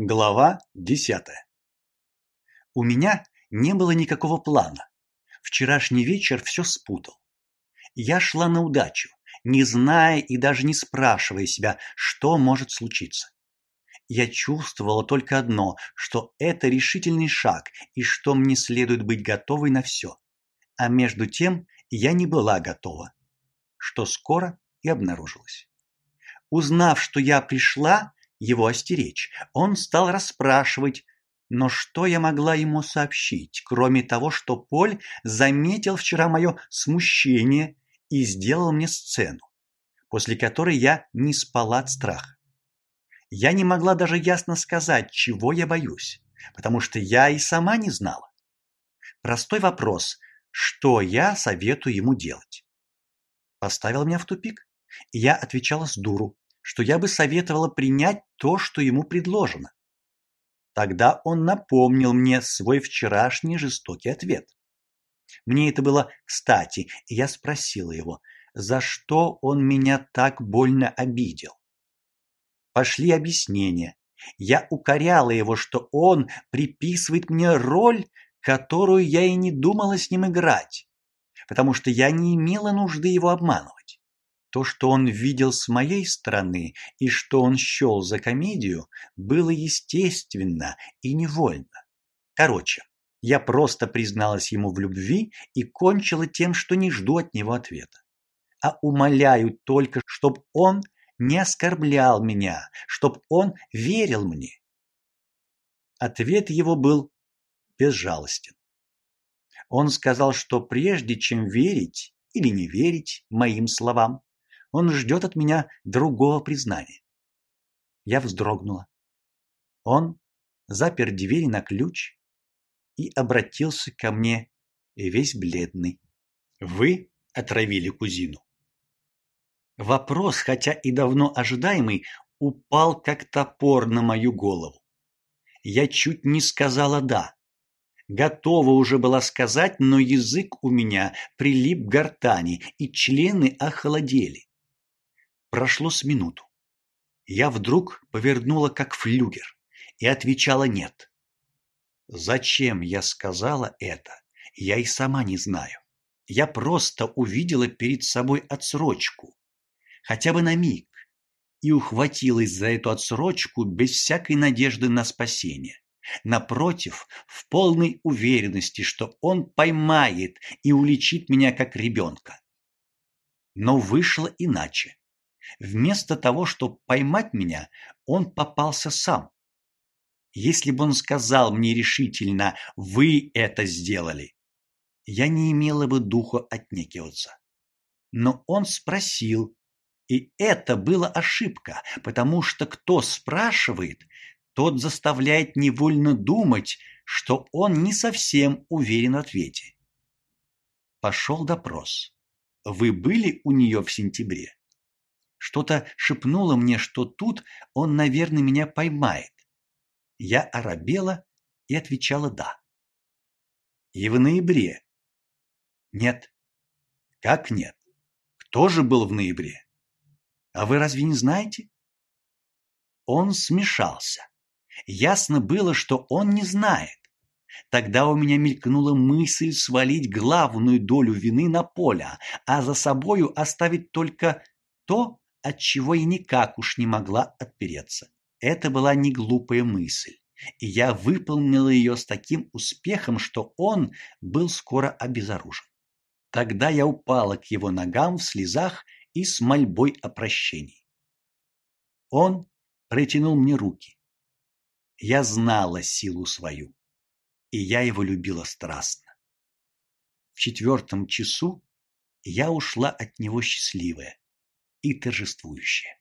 Глава десятая. У меня не было никакого плана. Вчерашний вечер все спутал. Я шла на удачу, не зная и даже не спрашивая себя, что может случиться. Я чувствовала только одно, что это решительный шаг и что мне следует быть готовой на все. А между тем я не была готова, что скоро и обнаружилось. Узнав, что я пришла, его остеречь. Он стал расспрашивать, но что я могла ему сообщить, кроме того, что Поль заметил вчера мое смущение и сделал мне сцену, после которой я не спала от страха. Я не могла даже ясно сказать, чего я боюсь, потому что я и сама не знала. Простой вопрос, что я советую ему делать, поставил меня в тупик. И я отвечала с дуру, что я бы советовала принять то, что ему предложено. Тогда он напомнил мне свой вчерашний жестокий ответ. Мне это было кстати, и я спросила его, за что он меня так больно обидел. Пошли объяснения. Я укоряла его, что он приписывает мне роль, которую я и не думала с ним играть, потому что я не имела нужды его обманывать. То, что он видел с моей стороны и что он счел за комедию, было естественно и невольно. Короче, я просто призналась ему в любви и кончила тем, что не жду от него ответа. А умоляю только, чтоб он не оскорблял меня, чтоб он верил мне. Ответ его был безжалостен. Он сказал, что прежде чем верить или не верить моим словам, он ждет от меня другого признания. Я вздрогнула. Он запер двери на ключ и обратился ко мне весь бледный. Вы отравили кузину. Вопрос, хотя и давно ожидаемый, упал как топор на мою голову. Я чуть не сказала да. Готова уже была сказать, но язык у меня прилип к гортани, и члены охолодели. Прошло с минуту. Я вдруг повернула как флюгер и отвечала нет. Зачем я сказала это, я и сама не знаю. Я просто увидела перед собой отсрочку, хотя бы на миг, и ухватилась за эту отсрочку без всякой надежды на спасение. Напротив, в полной уверенности, что он поймает и уличит меня как ребенка. Но вышло иначе. Вместо того, чтобы поймать меня, он попался сам. Если бы он сказал мне решительно «Вы это сделали», я не имела бы духа отнекиваться. Но он спросил, и это была ошибка, потому что кто спрашивает, тот заставляет невольно думать, что он не совсем уверен в ответе. Пошел допрос. Вы были у нее в сентябре? Что-то шепнуло мне, что тут он, наверное, меня поймает. Я оробела и отвечала «да». И в ноябре? Нет. Как нет? Кто же был в ноябре? А вы разве не знаете? Он смешался. Ясно было, что он не знает. Тогда у меня мелькнула мысль свалить главную долю вины на Поля, а за собою оставить только то, от чего я никак уж не могла отпереться. Это была не глупая мысль, и я выполнила ее с таким успехом, что он был скоро обезоружен. Тогда я упала к его ногам в слезах и с мольбой о прощении. Он протянул мне руки. Я знала силу свою, и я его любила страстно. В четвертом часу я ушла от него счастливая и торжествующее.